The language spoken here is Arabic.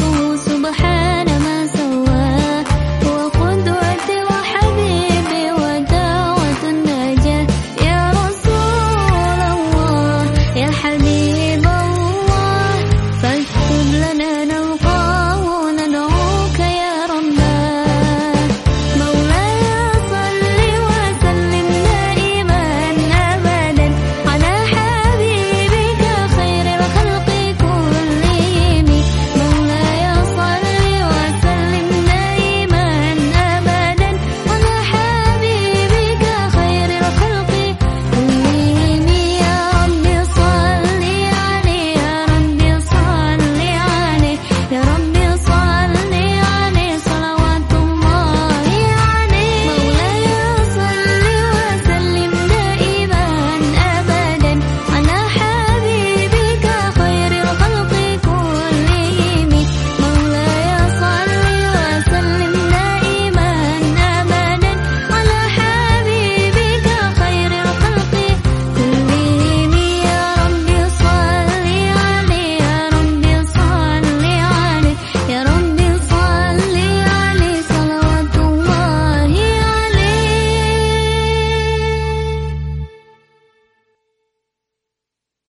ربه سبحانه